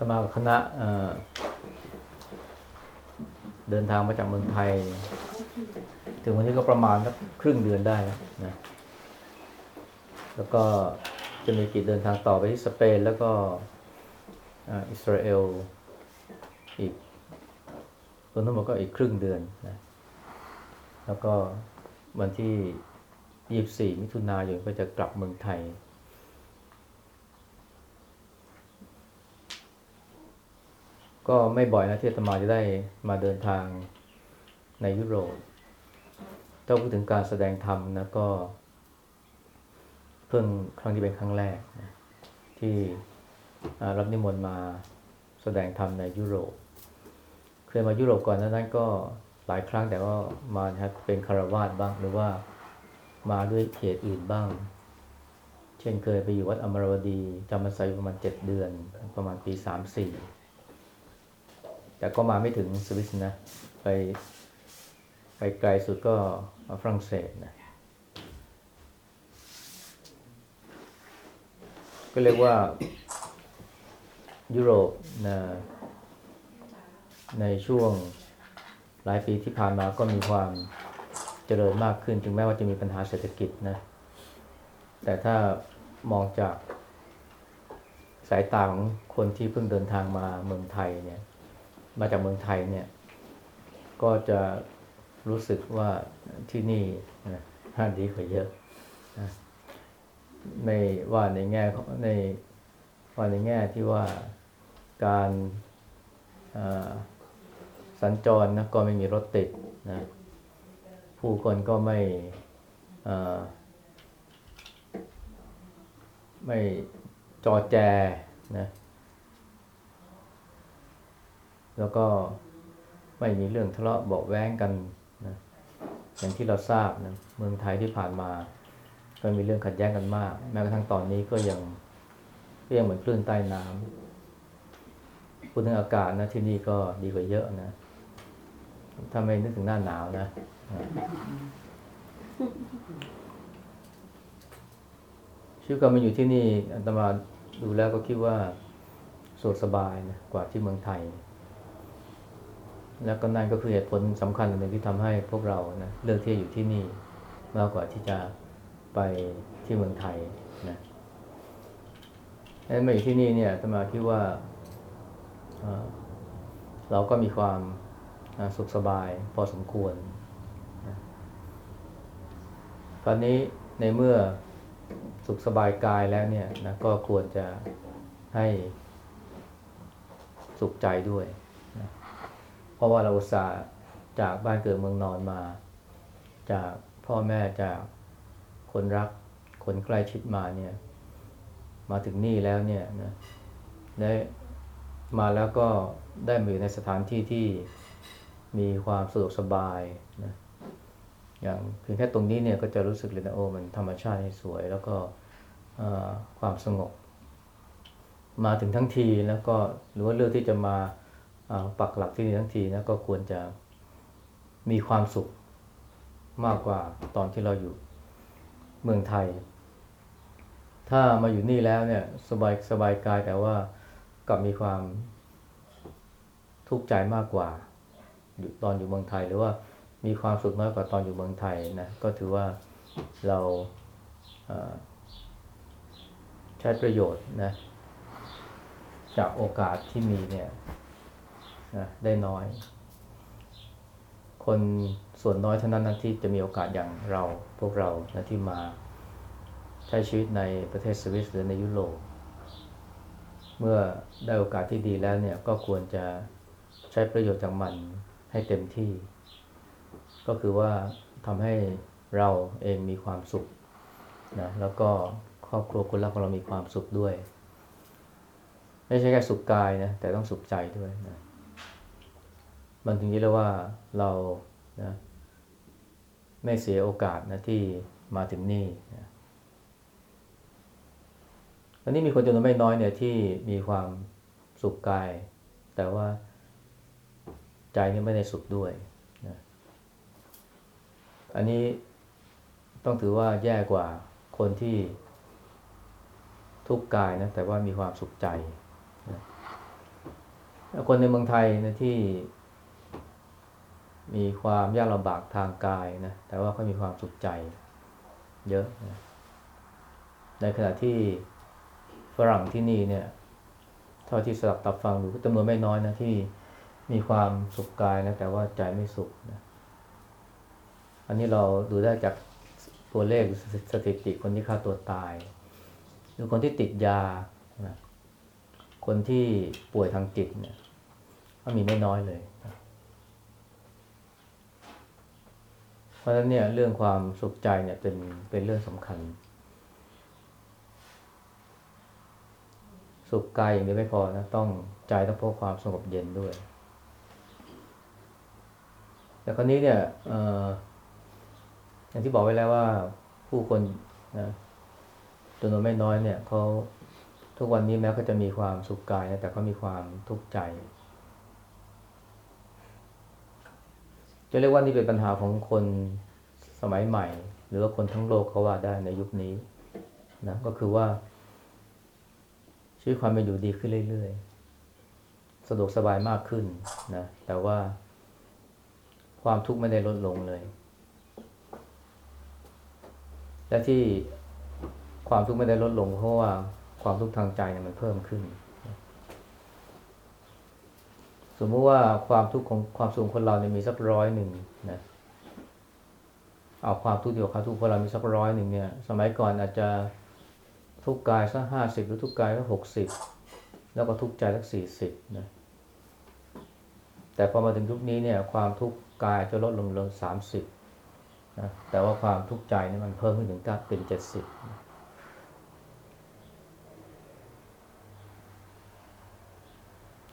ตมาคณะเเดินทางมาจากเมืองไทย ถึงวันนี้ก็ประมาณครึ่งเดือนได้แล้วนะแล้วก็จะมีกิจเดินทางต่อไปที่สเปนแล้วก็อิสราเอลอีกรวมทั้งหมดก็อีกครึ่งเดือนนะแล้วก็วันที่ 24 มิถุนายนก็จะกลับเมืองไทย ก็ไม่บ่อยนะที่อาตมาจะได้มาเดินทางในยุโรปถ้าพูดถึงการแสดงธรรมนะก็ เพิ่งครั้งที่เป็นครั้งแรกนะที่รับนิมนต์มาแสดงธรรมในยุโรป เคยมายุโรปก่อนนานั้นก็หลายครั้งแต่ว่ามานะครับเป็นคารวาสบ้างหรือว่ามาด้วยเหตุอื่นบ้าง เช่นเคยไปอยู่วัดอมรวดีจำพรรษาอยู่ประมาณเจ็ดเดือน ประมาณปีสามสี่ แต่ก็มาไม่ถึงสวิสนะไปไปไกลสุดก็ฝรั่งเศสนะก็เรียกว่ายุโรปนะในช่วงหลายปีที่ผ่านมาก็มีความเจริญมากขึ้น ถึงแม้ว่าจะมีปัญหาเศรษฐกิจนะ แต่ถ้ามองจากสายตาของคนที่เพิ่งเดินทางมาเมืองไทยเนี่ย มาจากเมืองไทยเนี่ย ก็จะรู้สึกว่าที่นี่นะน่าดีกว่าเยอะนะไม่ว่าในแง่ในว่าในแง่ที่ว่าการสัญจรนะก็ไม่มีรถติดนะผู้คนก็ไม่ไม่จอแจนะ แล้วก็ไม่มีเรื่องทะเลาะเบาแว้งกันนะอย่างที่เราทราบนะเมืองไทยที่ผ่านมา ก็มีเรื่องขัดแย้งกันมาก แม้กระทั่งตอนนี้ก็ยังก็ยังเหมือนคลื่นใต้น้ำพูดถึงอากาศนะที่นี่ก็ดีกว่าเยอะนะถ้าไม่นึกถึงหน้าหนาวนะชีวิตการมาอยู่ที่นี่อาตมาดูแล้วก็คิดว่าสะดวกสบายนะกว่าที่เมืองไทย แล้วก็นั่นก็คือเหตุผลสำคัญหนึ่งที่ทำให้พวกเรานะเลือกที่จะอยู่ที่นี่มากกว่าที่จะไปที่เมืองไทยนะแล้วมาอยู่ที่นี่เนี่ยอาตมาคิดว่าเราก็มีความสุขสบายพอสมควรนะตอนนี้ในเมื่อสุขสบายกายแล้วเนี่ยนะก็ควรจะให้สุขใจด้วย เพราะว่าเราอุตส่าห์จากบ้านเกิดเมืองนอนมา จากพ่อแม่จากคนรักคนใกล้ชิดมาเนี่ย มาถึงนี่แล้วเนี่ยนะได้มาแล้วก็ได้มาอยู่ในสถานที่ที่มีความสะดวกสบายนะอย่างเพียงแค่ตรงนี้เนี่ยก็จะรู้สึกเลยนะโอ้มันธรรมชาติที่สวย แล้วก็ความสงบ มาถึงทั้งทีแล้วก็หรือว่าเลือกที่จะมา ปักหลักที่นี่ทั้งทีนะก็ควรจะมีความสุขมากกว่าตอนที่เราอยู่เมืองไทย ถ้ามาอยู่นี่แล้วเนี่ยสบายสบายกายแต่ว่ากลับมีความทุกข์ใจมากกว่าอยู่ตอนอยู่เมืองไทย หรือว่ามีความสุขน้อยกว่าตอนอยู่เมืองไทยนะก็ถือว่าเราใช้ประโยชน์นะจากโอกาสที่มีเนี่ย นะได้น้อย คนส่วนน้อยเท่านั้นนะที่จะมีโอกาสอย่างเราพวกเรานะที่มา ใช้ชีวิตในประเทศสวิสหรือในยุโรปเมื่อได้โอกาสที่ดีแล้วเนี่ยก็ควรจะใช้ประโยชน์จากมันให้เต็มที่ ก็คือว่าทำให้เราเองมีความสุขนะแล้วก็ครอบครัวคนรักของเรามีความสุขด้วย ไม่ใช่แค่สุขกายนะแต่ต้องสุขใจด้วยนะ มันถึงจะเรียกว่าเรานะไม่เสียโอกาสนะที่มาถึงนี่นะอันนี้มีคนจำนวนไม่น้อยเนี่ยที่มีความสุขกาย แต่ว่าใจนี่ไม่ได้สุขด้วยนะอันนี้ต้องถือว่าแย่กว่าคนที่ทุกข์กายนะแต่ว่ามีความสุขใจนะแล้วคนในเมืองไทยนะที่ มีความยากลำบากทางกายนะแต่ว่าเขามีความสุขใจเยอะนะในขณะที่ฝรั่งที่นี่เนี่ยเท่าที่สลับตับฟังดูก็จำนวนไม่น้อยนะที่มีความสุขกายนะแต่ว่าใจไม่สุขนะอันนี้เราดูได้จากตัวเลขสถิติคนที่ฆ่าตัวตาย หรือคนที่ติดยานะคนที่ป่วยทางจิตเนี่ยก็มีไม่น้อยเลยนะ เพราะฉะนั้นเนี่ยเรื่องความสุขใจเนี่ยเป็นเป็นเรื่องสำคัญ สุขกายอย่างเดียวไม่พอนะต้องใจต้องพบความสงบเย็นด้วย แต่คราวนี้เนี่ยเอ่ออย่างที่บอกไว้แล้วว่าผู้คนนะจำนวนไม่น้อยเนี่ยเขาทุกวันนี้แม้เขาจะมีความสุขกายนะแต่เขามีความทุกข์ใจ จะเรียกว่านี่เป็นปัญหาของคนสมัยใหม่ หรือว่าคนทั้งโลกเขาว่าได้ในยุคนี้นะก็คือว่า ชีวิตความเป็นอยู่ดีขึ้นเรื่อยๆ สะดวกสบายมากขึ้นนะแต่ว่า ความทุกข์ไม่ได้ลดลงเลย และที่ความทุกข์ไม่ได้ลดลงเพราะว่าความทุกข์ทางใจเนี่ยมันเพิ่มขึ้น สมมติว่าความทุกข์ของความสุขของคนเราเนี่ยมีสักร้อยหนึ่งนะ เอาความทุกข์เดียวความทุกข์ของเรามีสักร้อยหนึ่งเนี่ย สมัยก่อนอาจจะทุกข์กายสักห้าสิบหรือทุกข์กายสักหกสิบแล้วก็ทุกข์ใจสักสี่สิบนะ แต่พอมาถึงยุคนี้เนี่ย ความทุกข์กายจะลดลงเหลือสามสิบนะ แต่ว่าความทุกข์ใจเนี่ยมันเพิ่มขึ้นถึงเป็นเจ็ดสิบ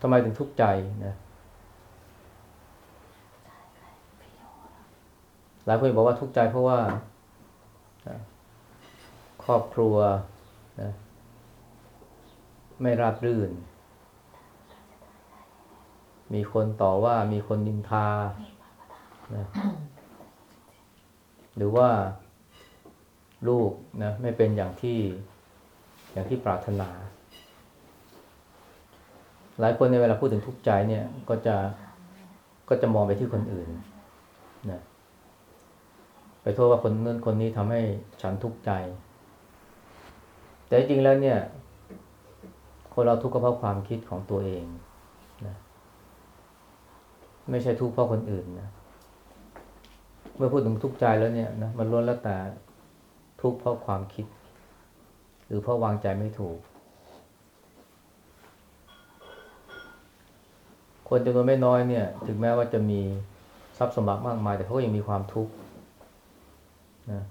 ทำไมถึงทุกข์ใจนะหลายคนบอกว่าทุกข์ใจเพราะว่าครอบครัวนะไม่ราบรื่น มีคนต่อว่ามีคนนินทานะหรือว่าลูกนะไม่เป็นอย่างที่อย่างที่ปรารถนา หลายคนในเวลาพูดถึงทุกข์ใจเนี่ยก็จะก็จะมองไปที่คนอื่นนะไปโทษว่าคนนั้นคนนี้ทำให้ฉันทุกข์ใจ แต่จริงๆแล้วเนี่ย คนเราทุกข์ก็เพราะความคิดของตัวเองนะไม่ใช่ทุกข์เพราะคนอื่นนะเมื่อพูดถึงทุกข์ใจแล้วเนี่ยนะมันล้วนแล้วแต่ทุกข์เพราะความคิด หรือเพราะวางใจไม่ถูก คนจำนวนไม่น้อยเนี่ย ถึงแม้ว่าจะมีทรัพย์สมบัติมากมาย แต่เขาก็ยังมีความทุกข์นะ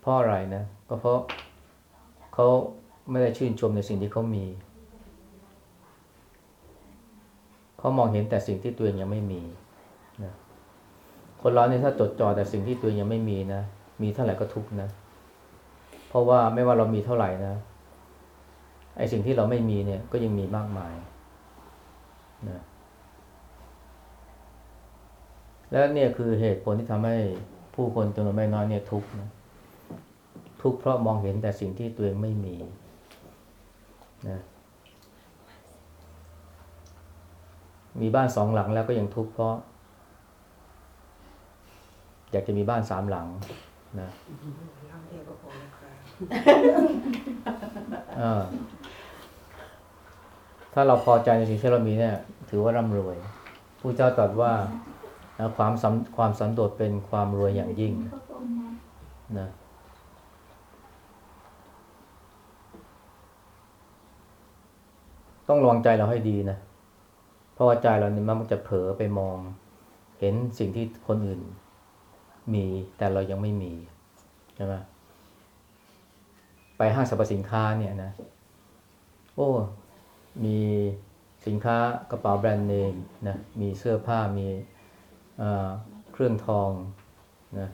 เพราะอะไรนะ ก็เพราะเขาไม่ได้ชื่นชมในสิ่งที่เขามี เขามองเห็นแต่สิ่งที่ตัวเองยังไม่มีนะคนเราเนี่ยถ้าจดจ่อแต่สิ่งที่ตัวเองยังไม่มีนะ มีเท่าไหร่ก็ทุกข์นะ เพราะว่าไม่ว่าเรามีเท่าไหร่นะ ไอ้สิ่งที่เราไม่มีเนี่ย ก็ยังมีมากมาย นะและเนี่ยคือเหตุผลที่ทำให้ผู้คนจำนวนไม่น้อยเนี่ยทุกข์นะทุกข์เพราะมองเห็นแต่สิ่งที่ตัวเองไม่มีนะมีบ้านสองหลังแล้วก็ยังทุกข์เพราะ อยากจะมีบ้านสามหลังนะ ถ้าเราพอใจในสิ่งที่เรามีเนี่ย ถือว่าร่ำรวยผู้เจ้าตรัสว่าความสัมความสันโดษเป็นความรวยอย่างยิ่งนะต้องระวังใจเราให้ดีนะ เพราะว่าใจเราเนี่ยมันจะเผลอไปมอง เห็นสิ่งที่คนอื่นมีแต่เรายังไม่มีใช่ไหมไปห้างสรรพสินค้าเนี่ยนะ โอ้ มีสินค้ากระเป๋าแบรนด์เนมนะมีเสื้อผ้ามีเครื่องทองนะ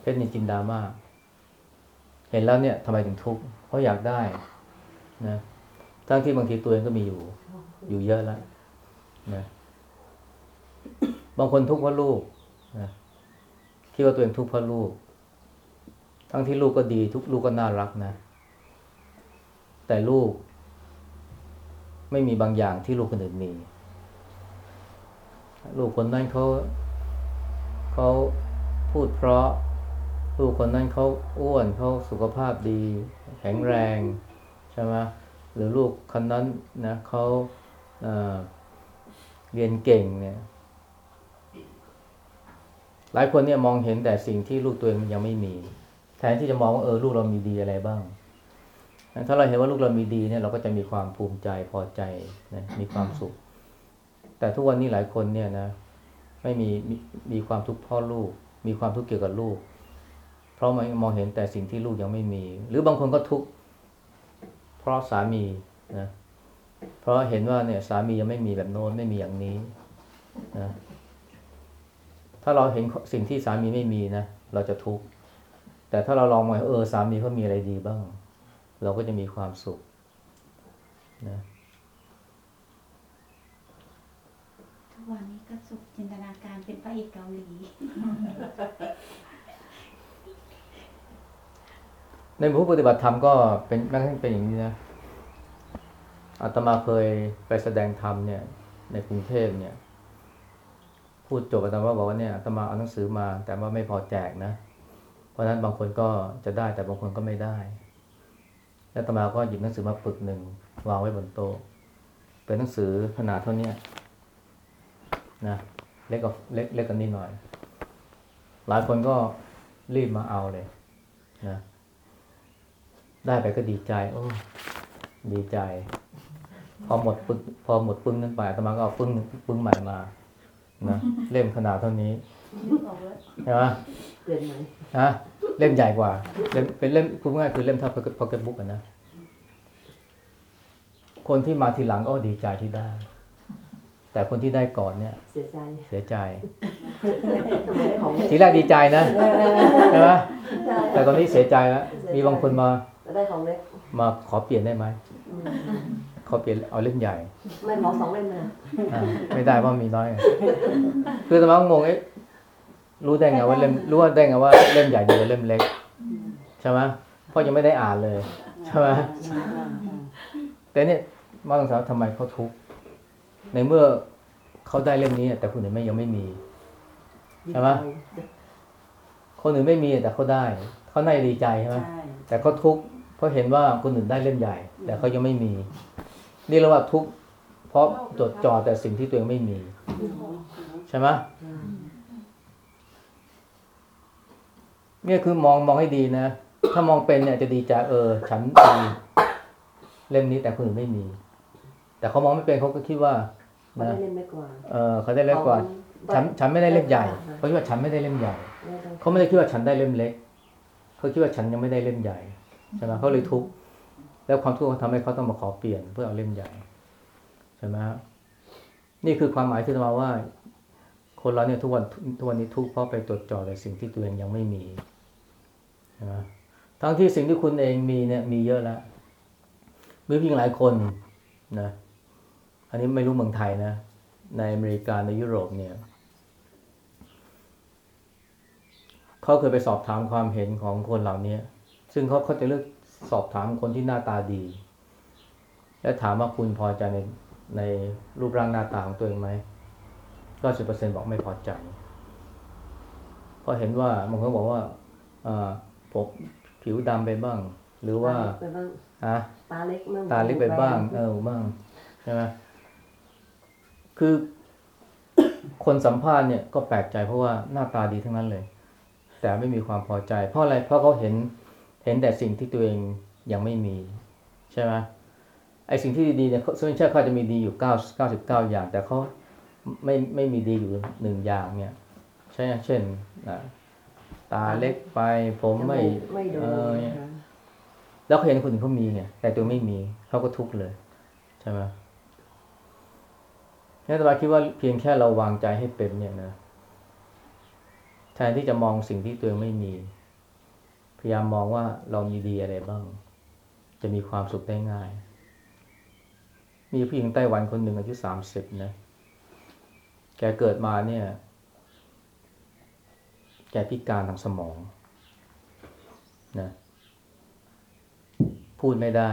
เพชรนินจินดามาเห็นแล้วเนี่ยทำไมถึงทุกข์เพราะอยากได้นะทั้งที่บางทีตัวเองก็มีอยู่ อยู่เยอะแล้วนะบางคนทุกข์เพราะลูกนะคิดว่าตัวเองทุกข์เพราะลูก ทั้งที่ลูกก็ดีทุกลูกก็น่ารักนะ แต่ลูก ไม่มีบางอย่างที่ลูกคนอื่นมี ลูกคนนั้นเขาเขาพูดเพราะ ลูกคนนั้นเขาอ้วนเขาสุขภาพดี แข็งแรงใช่ไหมหรือลูกคนนั้นนะเขาเเรียนเก่งเนี่ย หลายคนเนี่ยมองเห็นแต่สิ่งที่ลูกตัวเองมันยังไม่มี แทนที่จะมองว่าเออลูกเรามีดีอะไรบ้าง ถ้าเราเห็นว่าลูกเรามีดีเนี่ยเราก็จะมีความภูมิใจพอใจนะมีความสุข แต่ทุกวันนี้หลายคนเนี่ยนะ ไม่มีมีความทุกข์พ่อลูก มีความทุกข์เกี่ยวกับลูก เพราะมันมองเห็นแต่สิ่งที่ลูกยังไม่มี หรือบางคนก็ทุกข์เพราะสามีนะเพราะเห็นว่าเนี่ยสามียังไม่มีแบบโน้นไม่มีอย่างนี้นะถ้าเราเห็นสิ่งที่สามีไม่มีนะเราจะทุกข์แต่ถ้าเราลองมองเออสามีเขามีอะไรดีบ้าง เราก็จะมีความสุขนะทุกวันนี้ก็สุขจินตนาการเป็นพระเอกเกาหลี ในผู้ปฏิบัติธรรมก็เป็นแม้กระทั่งเป็นอย่างนี้นะอาตมาเคยไปแสดงธรรมเนี่ย ในกรุงเทพเนี่ย พูดจบอาตมาบอกว่าเนี่ยอาตมาเอาหนังสือมา แต่ว่าไม่พอแจกนะ เพราะฉะนั้นบางคนก็จะได้แต่บางคนก็ไม่ได้ แล้วอาตมาก็หยิบหนังสือมาปึกหนึ่งวางไว้บนโต๊ะ เป็นหนังสือขนาดเท่าเนี้นะเล็กกว่าเล็กเล็กกันนิดหน่อย หลายคนก็รีบมาเอาเลยนะได้ไปก็ดีใจ โอ้ดีใจ พอหมดปึ้งพอหมดปึ้งนั้นไปอาตมาก็เอาปึ้งปึ้งใหม่มา นะเล่มขนาดเท่านี้ใช่ไหมเปลี่ยนไหมฮะเล่มใหญ่กว่าเล่มเป็นเล่มพูดง่ายๆคือเล่มเท่าพ็อกเก็ตบุ๊กอะนะคนที่มาทีหลังก็ดีใจที่ได้ แต่คนที่ได้ก่อนเนี่ย เสียใจเสียใจทำไมได้ของทีแรกดีใจนะใช่ไหมใช่แต่ตอนนี้เสียใจแล้วมีบางคนมาแล้วได้ของเล็กมาขอเปลี่ยนได้ไหม ขอเปลี่ยนเอาเล่มใหญ่ไม่ขอสองเล่มเลยอ่าไม่ได้เพราะมีน้อย คือสมังงงเอ๊ะรู้ได้ไงว่าเล่มรู้ว่าได้ไงว่าเล่มใหญ่ดีกว่าเล่มเล็กใช่ไหมเพราะยังไม่ได้อ่านเลยใช่ไหมแต่เนี่ยมาสงสัยว่าทำไมเขาทุกข์ในเมื่อเขาได้เล่มนี้ แต่คนอื่นไม่ยังไม่มีใช่ไหมคนอื่นไม่มีแต่เขาได้เขาน่าจะดีใจใช่ไหมใช่แต่เขาทุกข์เพราะเห็นว่าคนอื่นได้เล่มใหญ่ แต่เขายังไม่มี นี่เรียกว่าทุกข์เพราะจดจ่อแต่สิ่งที่ตัวเองไม่มี ใช่ไหมเนี่ยคือมองมองให้ดีนะ ถ้ามองเป็นเนี่ยจะดีใจเออ ฉันมีเล่มนี้แต่คนอื่นไม่มี แต่เขามองไม่เป็นเขาก็คิดว่าเขาได้นะเล่มเล็กกว่าเออเขาได้เล่มกว่า ฉันฉันไม่ได้เล่มใหญ่เขาคิดว่าฉันไม่ได้เล่มใหญ่เขาไม่ได้คิดว่าฉันได้เล่มเล็กเขาคิดว่าฉันยังไม่ได้เล่มใหญ่ใช่ไหมเขาเลยทุกข์ แล้วความทุกข์ทำให้เขาต้องมาขอเปลี่ยนเพื่อเอาเล่มใหญ่ใช่ไหมฮะนี่คือความหมายที่มาว่า คนเราเนี่ยทุกวันทุกวันนี้ทุกข์เพราะไปจดจ่อแต่สิ่งที่ตัวเองยังไม่มีใช่ไหมทั้งที่สิ่งที่คุณเองมีเนี่ยมีเยอะแล้วมีเพียงหลายคนนะอันนี้ไม่รู้เมืองไทยนะ ในอเมริกาในยุโรปเนี่ยเขาเคยไปสอบถามความเห็นของคนเหล่านี้ซึ่งเขาเขาจะเลือก สอบถามคนที่หน้าตาดี และถามว่าคุณพอใจในในรูปร่างหน้าตาของตัวเองไหมก็สิบเปอร์เซ็นบอกไม่พอใจเพราะเห็นว่าบางคนบอกว่าอ่าผมผิวดำไปบ้าง หรือว่าไปบ้างฮะตาเล็กบ้างตาเล็กไปบ้าง เออบ้างใช่ไหมคือคนสัมภาษณ์เนี่ยก็แปลกใจเพราะว่าหน้าตาดีทั้งนั้นเลย แต่ไม่มีความพอใจ เพราะอะไรเพราะเขาเห็น เห็นแต่สิ่งที่ตัวเองยังไม่มี ใช่ไหมไอสิ่งที่ดีๆเนี่ยเขาไม่ใช่เขาจะมีดีอยู่เก้าเก้าสิบเก้าอย่าง แต่เขาไม่ไม่มีดีอยู่หนึ่งอย่างเนี่ยใช่ไหมเช่นอะตาเล็กไปผมไม่ไม่โดเอนอเนี่ยแล้วเขาเห็นคนอื่นเขามีไงแต่ตัวไม่มีเขาก็ทุกข์เลย ใช่ไหมนี่ตมาคิดว่าเพียงแค่เราวางใจให้เป็นเนี่ยนะแทนที่จะมองสิ่งที่ตัวเองไม่มี พยายามมองว่าเรามีดีอะไรบ้าง จะมีความสุขได้ง่าย มีผู้หญิงไต้หวันคนหนึ่งอายุสามสิบนะ แกเกิดมาเนี่ย แกพิการทางสมองนะ พูดไม่ได้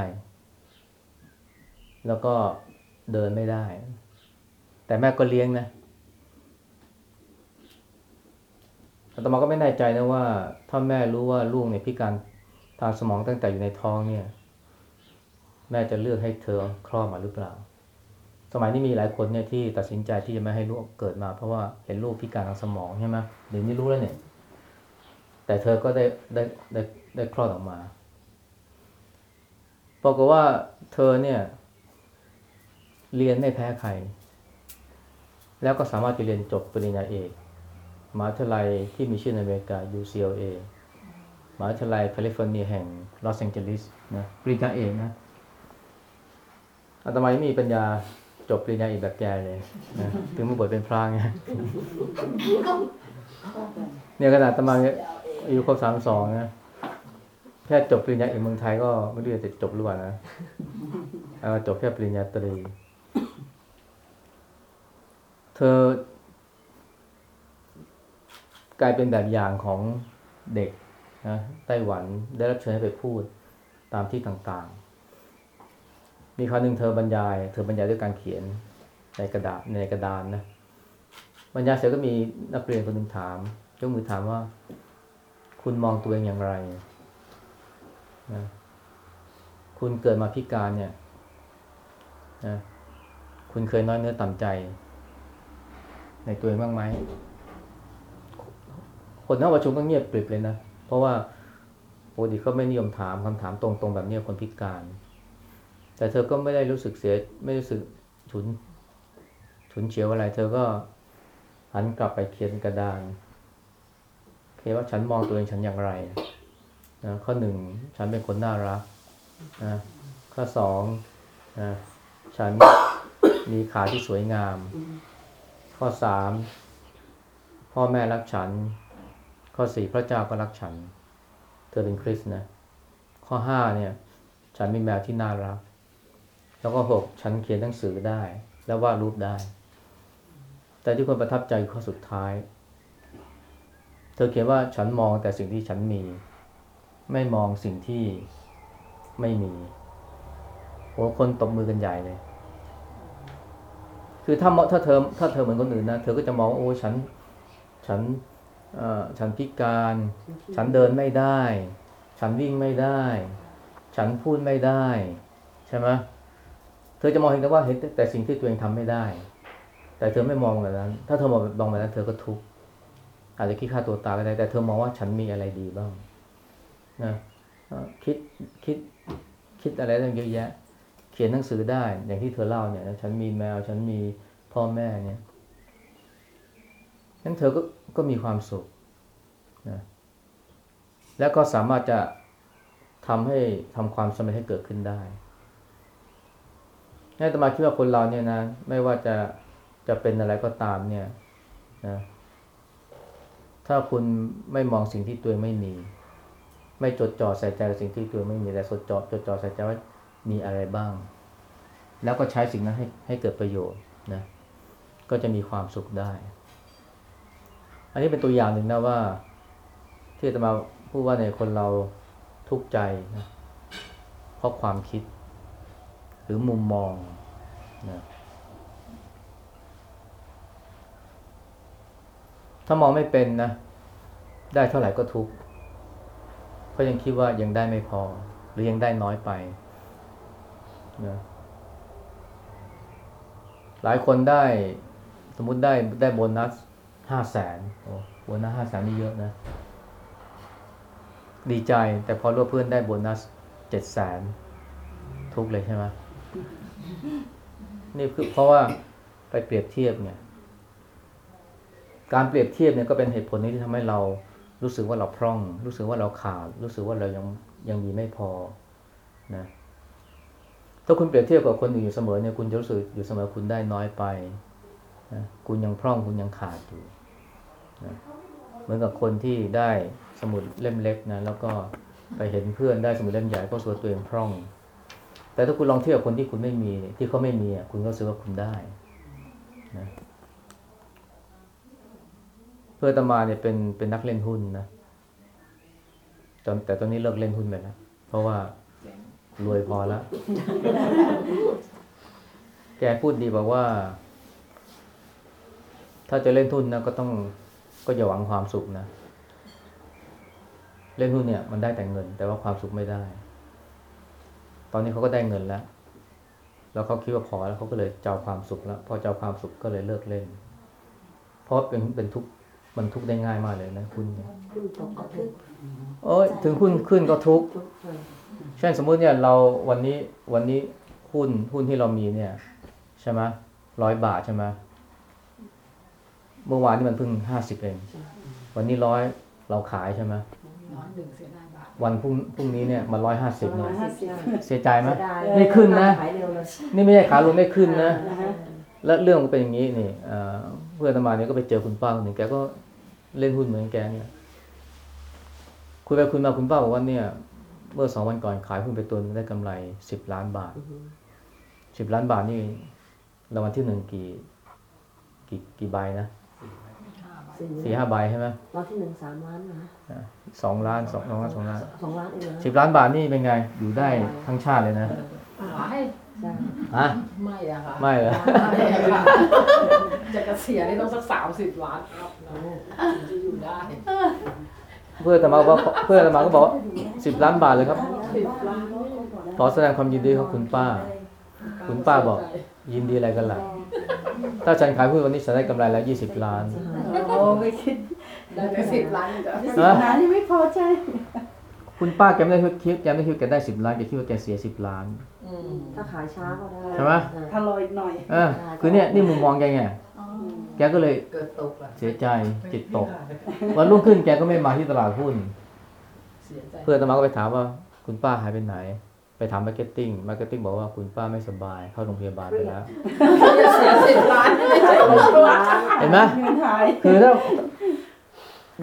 แล้วก็เดินไม่ได้ แต่แม่ก็เลี้ยงนะ อาตมาก็ไม่แน่ใจนะว่า ถ้าแม่รู้ว่าลูกเนี่ยพิการทางสมองตั้งแต่อยู่ในท้องเนี่ย แม่จะเลือกให้เธอคลอดมาหรือเปล่า สมัยนี้มีหลายคนเนี่ยที่ตัดสินใจที่จะไม่ให้ลูกเกิดมา เพราะว่าเห็นลูกพิการทางสมองใช่ไหมเดี๋ยวนี้รู้แล้วเนี่ย แต่เธอก็ได้ได้ได้ได้คลอดออกมาบอกฏว่าเธอเนี่ย เรียนไม่แพ้ใคร แล้วก็สามารถจะเรียนจบปริญญาเอก มหาวิทยาลัยที่มีชื่อในอเมริกา UCLA มหาวิทยาลัยแคลิฟอร์เนียแห่งลอสแองเจลิสนะปริญญาเอกนะอาตมายังไมมีปัญญาจบปริญญาเอกแบบแกเลยนะถึงมาบวชเป็นพระไงเนี่ยขนาดอาตมาเนี่ยอายุครบสามสองนะแค่จบปริญญาเอกเมืองไทยก็ไม่รู้จะจบหรือเปล่านะจบแค่ปริญญาตรี เธอ กลายเป็นแบบอย่างของเด็กนะไต้หวันได้รับเชิญให้ไปพูดตามที่ต่างๆ มีครั้งหนึ่งเธอบรรยาย เธอบรรยายด้วยการเขียนในกระดาษในกระดานนะบรรยายเสร็จก็มีนักเรียนคนหนึ่งถามยกมือถามว่า คุณมองตัวเองอย่างไรนะคุณเกิดมาพิการเนี่ยนะคุณเคยน้อยเนื้อต่ำใจ ในตัวเองบ้างไหม คนนักประชุมก็เงียบกริบเลยนะ เพราะว่าปกติเขาไม่นิยมถามคำถามตรงๆแบบนี้คนพิการ แต่เธอก็ไม่ได้รู้สึกเสียไม่รู้สึกฉุนฉุนเฉียวอะไร เธอก็หันกลับไปเขียนกระดานเขียนว่าฉันมองตัวเองฉันอย่างไรนะข้อหนึ่งฉันเป็นคนน่ารักนะข้อสองนะฉันมีขาที่สวยงาม ข้อสามพ่อแม่รักฉัน ข้อสี่พระเจ้าก็รักฉัน เธอเป็นคริสนะ ข้อห้าเนี่ย ฉันมีแมวที่น่ารัก แล้วก็หกฉันเขียนหนังสือได้ แล้ววาดรูปได้ แต่ที่คนประทับใจข้อสุดท้าย เธอเขียนว่าฉันมองแต่สิ่งที่ฉันมี ไม่มองสิ่งที่ไม่มีโอ้คนตบมือกันใหญ่เลย คือถ้าถ้าเธอถ้าเธอเหมือนคนอื่นนะ เธอก็จะมองว่าโอ้ฉัน ฉัน ฉันพิการ ฉันเดินไม่ได้ ฉันวิ่งไม่ได้ ฉันพูดไม่ได้ ใช่ไหมเธอจะมองเห็นแต่ว่าเห็นแต่สิ่งที่ตัวเองทำไม่ได้ แต่เธอไม่มองแบบนั้น ถ้าเธอมองมองแบบนั้น เธอก็ทุกข์อาจจะคิดฆ่าตัวตายก็ได้ แต่เธอมองว่าฉันมีอะไรดีบ้างนะเอ่อคิดคิดคิดอะไรตั้งเยอะแยะ เขียนหนังสือได้ อย่างที่เธอเล่าเนี่ยนะฉันมีแมว ฉันมีพ่อแม่เนี่ย นั้นเธอก็ก็มีความสุขนะแล้วก็สามารถจะทำให้ทำความสำเร็จให้เกิดขึ้นได้ให้ตมาคิดว่าคนเราเนี่ยนะ ไม่ว่าจะจะเป็นอะไรก็ตามเนี่ยนะถ้าคุณไม่มองสิ่งที่ตัวไม่มี ไม่จดจ่อใส่ใจกับสิ่งที่ตัวไม่มีแต่จดจ่อจดจ่อใส่ใจว่ามีอะไรบ้าง แล้วก็ใช้สิ่งนั้นให้ให้เกิดประโยชน์นะก็จะมีความสุขได้ นนี้เป็นตัวอย่างหนึ่งนะว่า ที่อาตมาพูดว่าในคนเราทุกข์ใจนะเพราะความคิด หรือมุมมองนะถ้ามองไม่เป็นนะ ได้เท่าไหร่ก็ทุกข์เพราะยังคิดว่ายังได้ไม่พอ หรือยังได้น้อยไปนะหลายคนได้สมมติได้ได้โบนัส ห้าแสนโอ้โบนัสห้าแสนนี่เยอะนะ ดีใจแต่พอรู้ว่าเพื่อนได้โบนัสเจ็ดแสนทุกเลยใช่ไหมนี่คือเพราะว่าไปเปรียบเทียบเนี่ย การเปรียบเทียบเนี่ยก็เป็นเหตุผลนึ่งที่ทำให้เรารู้สึกว่าเราพร่อง รู้สึกว่าเราขาด รู้สึกว่าเรายังยังมีไม่พอนะถ้าคุณเปรียบเทียบกับคนอื่นอยู่เสมอเนี่ยคุณจะรู้สึกอยู่เสมอคุณได้น้อยไปนะคุณยังพร่องคุณยังขาดอยู่ นะเหมือนกับคนที่ได้สมุดเล่มเล็กนะแล้วก็ไปเห็นเพื่อนได้สมุดเล่มใหญ่ก็สว่าตัวเองพร่อง แต่ถ้าคุณลองเทียบคนที่คุณไม่มี ที่เขาไม่มีอะคุณก็รู้สึกว่าคุณได้นะเพื่อตมาเนี่ยเป็นเป็นนักเล่นหุ้นนะตอนแต่ตอนนี้เลิกเล่นหุ้นไปแล้วเพราะว่ารวยพอแล้ว แกพูดดีบอกว่า ถ้าจะเล่นทุนนะก็ต้อง ก็อย่าหวังความสุขนะ เล่นหุ้นเนี่ยมันได้แต่เงิน แต่ว่าความสุขไม่ได้ ตอนนี้เขาก็ได้เงินแล้ว แล้วเขาคิดว่าพอแล้วเขาก็เลยเจ้าความสุขแล้ว พอเจ้าความสุขก็เลยเลิกเล่น เพราะเป็นเป็นทุกข์มันทุกข์ได้ง่ายมากเลยนะหุ้นเนี่ยขึ้นตกก็ทุกข์โอ้ยถึงหุ้นขึ้นก็ทุกข์ทุกข์เลยเช่นสมมุติเนี่ยเราวันนี้วันนี้หุ้นหุ้นที่เรามีเนี่ย ใช่ไหมร้อยบาทใช่ไหม เมื่อวานนี่มันเพิ่งห้าสิบเอง วันนี้ร้อยเราขายใช่ไหมร้อยหนึ่งเสียดายบาทวันพรุ่งพรุ่งนี้เนี่ยมันร้อยห้าสิบเนี่ยห้าสิบเสียใจไหมเสียดายไม่ขึ้นนะขายเร็วเลยนี่ไม่ใช่ขาลงไม่ขึ้นนะนะฮะแล้วเรื่องมันเป็นอย่างนี้นี่เอ่อเพื่อนอาตมาเนี่ยก็ไปเจอคุณป้าคนหนึ่งแกก็เล่นหุ้นเหมือนแกเนี่ยคุยไปคุยมาคุณป้าบอกว่าเนี่ย เมื่อสองวันก่อนขายหุ้นไปตัวหนึงได้กำไรสิบล้านบาทอือฮึสิบล้านบาทนี่รางวัลที่หนึ่งกี่กี่กี่ใบนะห้าใบ สี่สี่ห้าใบใช่ไหมรอบที่หนึ่งสามล้านนะสองล้านสองสองล้านสองล้านสองล้านเองนะสิบล้านบาทนี่เป็นไง อยู่ได้ทั้งชาติเลยนะหวายใช่ฮะไม่อะค่ะไม่เหรอไม่อะค่ะจะเกษียณนี่ต้องสักสามสิบล้านอัพนะถึงจะอยู่ได้ เพื่อนอาตมาบอกว่าเพื่อนอาตมาก็บอกว่าสิบล้านบาทเลยครับสิบล้านขอแสดงความยินดีครับคุณป้า คุณป้าบอกยินดีอะไรกันล่ะ ถ้าฉันขายหุ้นวันนี้ฉันได้กำไรแล้วยี่สิบล้าน โอ้ไม่คิดได้ไปสิบล้านจ้ะสิบล้านนี่ไม่พอใจ คุณป้าแกไม่ได้คิดแกไม่คิดว่าแกได้สิบล้านแกคิดว่าแกเสียสิบล้านอืมถ้าขายช้าก็ได้ใช่ไหมอ่าถ้ารออีกหน่อยเออคือเนี่ยนี่มุมมองแกไงอ๋อแกก็เลยเกิดตกละเสียใจจิตตก วันรุ่งขึ้นแกก็ไม่มาที่ตลาดหุ้นเสียใจเพื่อนอาตมาก็ไปถามว่า คุณป้าหายไปไหน ไปถาม marketing marketing บอกว่าคุณป้าไม่สบาย เข้าโรงพยาบาลไปแล้วจะเสียสิบล้านไม่ใช่หกล้านเห็นไหมเงินหายคือถ้า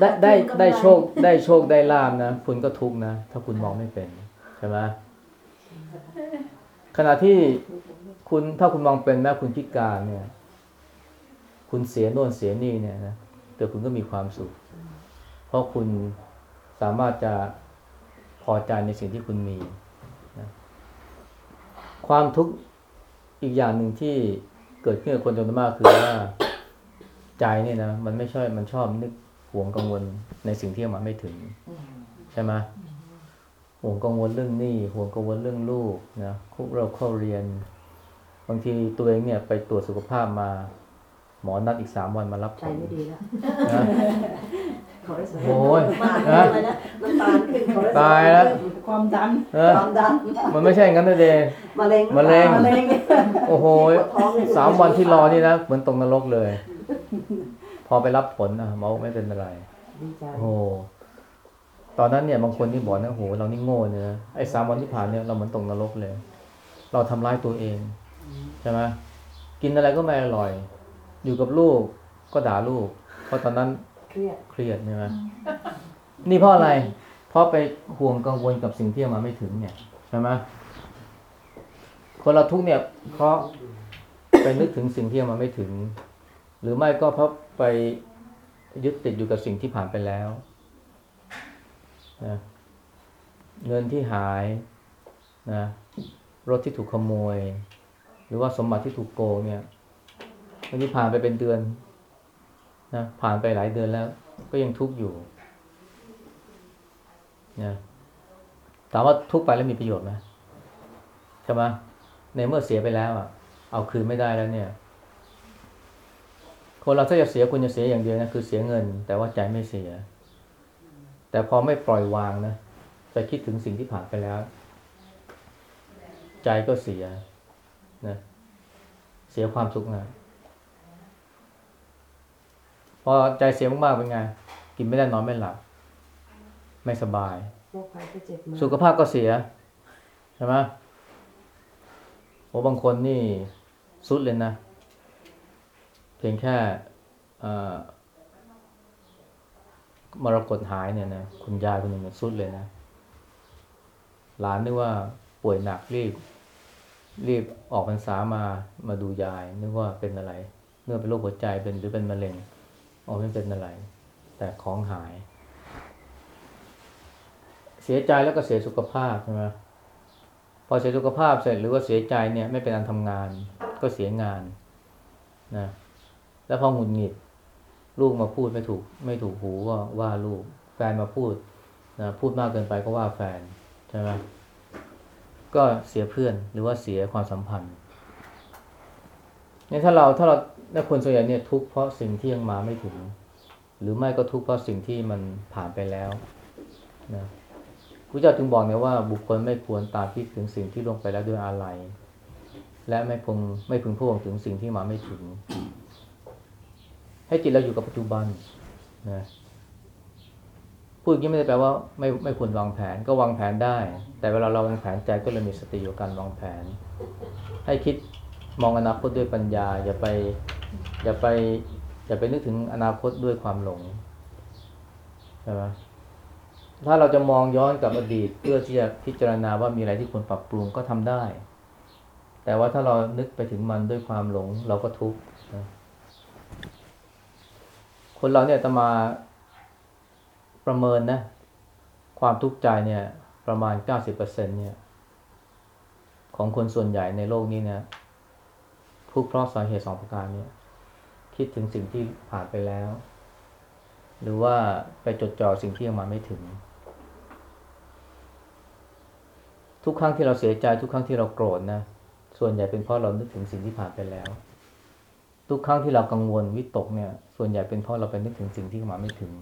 ได้ได้ได้โชคได้โชคได้ลาบนะ คุณก็ทุกข์นะ ถ้าคุณมองไม่เป็นใช่ไหมขณะที่คุณถ้าคุณมองเป็นแม้คุณพิการเนี่ย คุณเสียโน่นเสียนี่เนี่ยนะแต่คุณก็มีความสุข เพราะคุณสามารถจะพอใจในสิ่งที่คุณมีนะ ความทุกข์อีกอย่างหนึ่งที่เกิดขึ้นกับคนจำนวนมากคือว่าใจเนี่ยนะมันไม่ใช่มันชอบนึกห่วงกังวลในสิ่งที่ยังมาไม่ถึงอืมใช่ไหมห่วงกังวลเรื่องหนี้ห่วงกังวลเรื่องลูกนะคุกเราเข้าเรียน บางทีตัวเองเนี่ยไปตรวจสุขภาพมา หมอนัดอีกสามวันมารับผใจล ไม่ดีแล้วนะขอได้สวยโอ้ยมานะเลยนะน้ำตาลขึ้นขอได้ตายแล้ว ความดันเออ ความดันมันไม่ใช่อย่างนั้นนะเด มะเร็งมะเร็ง มะเร็งโอ้โหปวดท้องเลยสามวันที่รอนี่นะเหมือนตกนรกเลย พอไปรับผลอะหมอบอกไม่เป็นอะไร ดีใจโอ้โหตอนนั้นเนี่ยบางคนที่บอกนะโอ้โหเรานี่โง่เนี่ยนะไอ้สามวันที่ผ่านเนี่ยเราเหมือนตกนรกเลย เราทำร้ายตัวเองใช่ไหมกินอะไรก็ไม่อร่อย อยู่กับลูกก็ด่าลูก เพราะตอนนั้นเค รียดเครียดใช่ไหมนี่เพราะอะไร เพราะไปห่วงกังวลกับสิ่งที่ยังมาไม่ถึงเนี่ยใช่ไหมคนเราทุกข์เนี่ย เพราะไปนึกถึงสิ่งที่ยังมาไม่ถึง หรือไม่ก็เพราะไปยึดติดอยู่กับสิ่งที่ผ่านไปแล้วนะเงินที่หายนะรถที่ถูกขโมย หรือว่าสมบัติที่ถูกโกงเนี่ยบางทีผ่านไปเป็นเดือน นะผ่านไปหลายเดือนแล้ว ก็ยังทุกข์อยู่นะถามว่าทุกข์ไปแล้วมีประโยชน์ไหมใช่ไหมในเมื่อเสียไปแล้วอะ เอาคืนไม่ได้แล้วเนี่ย คนเราถ้าจะเสียคุณจะเสียอย่างเดียวนะคือเสียเงิน แต่ว่าใจไม่เสีย แต่พอไม่ปล่อยวางนะจะคิดถึงสิ่งที่ผ่านไปแล้ว ใจก็เสียนะเสียความสุขนะ พอใจเสียมากๆเป็นไง กินไม่ได้นอนไม่หลับ ไม่สบายโรคภัยก็เจ็บมาสุขภาพก็เสีย ใช่ไหมโอ้บางคนนี่สุดเลยนะ เพียงแค่เอ่อมรกตหายเนี่ยนะคุณยายคนหนึ่งเนี่ยสุดเลยนะ หลานนึกว่าป่วยหนักรีบ รีบออกพรรษามามาดูยาย นึกว่าเป็นอะไรเนื่อเป็นโรคหัวใจเป็นหรือเป็นมะเร็ง อ๋อไม่เป็นอะไร แต่ของหาย เสียใจแล้วก็เสียสุขภาพใช่ไหมพอเสียสุขภาพเสร็จหรือว่าเสียใจเนี่ยไม่เป็นอันทำงาน ก็เสียงานนะแล้วพอหงุดหงิด ลูกมาพูดไม่ถูก ไม่ถูกหูก็ว่าลูก แฟนมาพูดนะพูดมากเกินไปก็ว่าแฟนใช่ไหมก็เสียเพื่อนหรือว่าเสียความสัมพันธ์เนี่ยถ้าเราถ้าเรา ในคนส่วนใหญ่เนี่ยทุกข์เพราะสิ่งที่ยังมาไม่ถึง หรือไม่ก็ทุกข์เพราะสิ่งที่มันผ่านไปแล้วนะพระเจ้าจึงบอกเนี่ยว่าบุคคลไม่ควรตามคิดถึงสิ่งที่ลงไปแล้วด้วยอะไรและไม่พงไม่พึงพวงถึงสิ่งที่มาไม่ถึง ให้จิตเราอยู่กับปัจจุบันนะพูดอย่างนี้ไม่ได้แปลว่าไม่ไม่ควรวางแผนก็วางแผนได้ แต่เวลาเราวางแผนใจก็เลยมีสติอยู่การวางแผน ให้คิดมองอนาคตด้วยปัญญา อย่าไป อย่าไปอย่าไปนึกถึงอนาคตด้วยความหลงใช่ไหมถ้าเราจะมองย้อนกลับอดีต เพื่อที่จะพิจารณาว่ามีอะไรที่ควรปรับปรุงก็ทำได้ แต่ว่าถ้าเรานึกไปถึงมันด้วยความหลง เราก็ทุกข์คนเราเนี่ยจะมาประเมินนะ ความทุกข์ใจเนี่ย ประมาณเก้าสิบเปอร์เซ็นเนี่ย ของคนส่วนใหญ่ในโลกนี้เนี่ย ทุกข์เพราะสาเหตุสองประการเนี่ยคิดถึงสิ่งที่ผ่านไปแล้ว หรือว่าไปจดจ่อสิ่งที่ยังมาไม่ถึง ทุกครั้งที่เราเสียใจทุกครั้งที่เราโกรธนะส่วนใหญ่เป็นเพราะเรานึกถึงสิ่งที่ผ่านไปแล้ว ทุกครั้งที่เรากังวลวิตกเนี่ย ส่วนใหญ่เป็นเพราะเราไปนึกถึงสิ่งที่มาไม่ถึง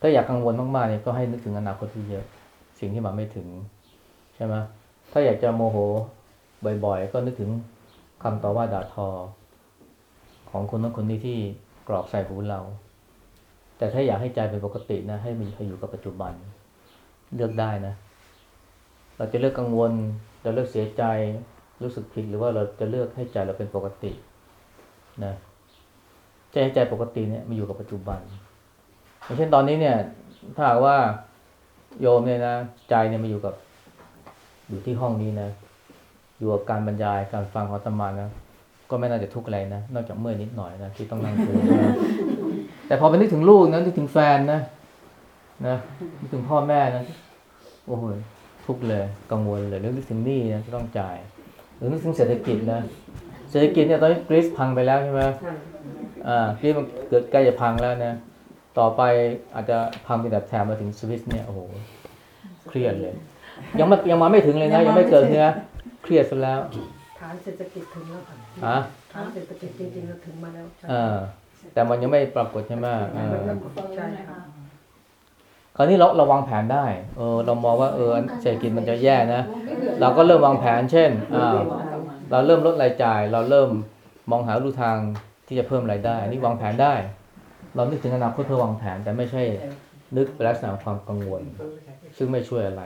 ถ้าอยากกังวลมากๆเนี่ยก็ให้นึกถึงอนาคตที่เยอะ สิ่งที่มาไม่ถึง ใช่ไหม ถ้าอยากจะโมโหบ่อยๆ ก็นึกถึงคำต่อว่าด่าทอ ของคนนั้นคนนี้ที่กรอกใส่หูเรา แต่ถ้าอยากให้ใจเป็นปกตินะ ให้มันอยู่กับปัจจุบัน เลือกได้นะ เราจะเลือกกังวลจะเลือกเสียใจรู้สึกผิดหรือว่าเราจะเลือกให้ใจเราเป็นปกตินะใจให้ใจปกติเนี่ยมาอยู่กับปัจจุบันอย่างเช่นตอนนี้เนี่ย ถ้าหากว่าโยมเนี่ยนะใจเนี่ยมาอยู่กับ อยู่ที่ห้องนี้นะ อยู่กับการบรรยายการฟังของอาตมานะ ก็ไม่น่าจะทุกข์อะไรนะ นอกจากเมื่อยนิดหน่อยนะที่ต้องนั่งคุยนะแต่พอไปนึกถึงลูกนะนึกถึงแฟนนะนะนึกถึงพ่อแม่นะ โอ้โหทุกข์เลยกังวลเลยนึกถึงหนี้นะที่ต้องจ่ายหรือนึกถึงเศรษฐกิจนะเศรษฐกิจเนี่ยตอนนี้กรีซพังไปแล้วใช่ไหมอ่ากรีซมันเกิดใกล้จะพังแล้วนะต่อไปอาจจะพังเป็นแบบแถมมาถึงสวิสเนี่ยโอ้โหเครียดเลย ยังมายังมาไม่ถึงเลยนะ ยังไม่เกิดเนื้อเครียดซะแล้วฐานเศรษฐกิจถึงแล้วค่ะฮะฐานเศรษฐกิจจริงๆเราถึงมาแล้วใช่เออแต่มันยังไม่ปรากฏใช่ไหมเออมันเริ่มใช่ค่ะคราวนี้เราเราวางแผนได้ เออ เรามองว่าเออเศรษฐกิจมันจะแย่นะ เราก็เริ่มวางแผนเช่นอ่าเราเริ่มลดรายจ่าย เราเริ่มมองหาลู่ทางที่จะเพิ่มรายได้ นี่วางแผนได้ เรานึกถึงอนาคตเพื่อวางแผนแต่ไม่ใช่นึกไปลักษณะของความกังวล ซึ่งไม่ช่วยอะไร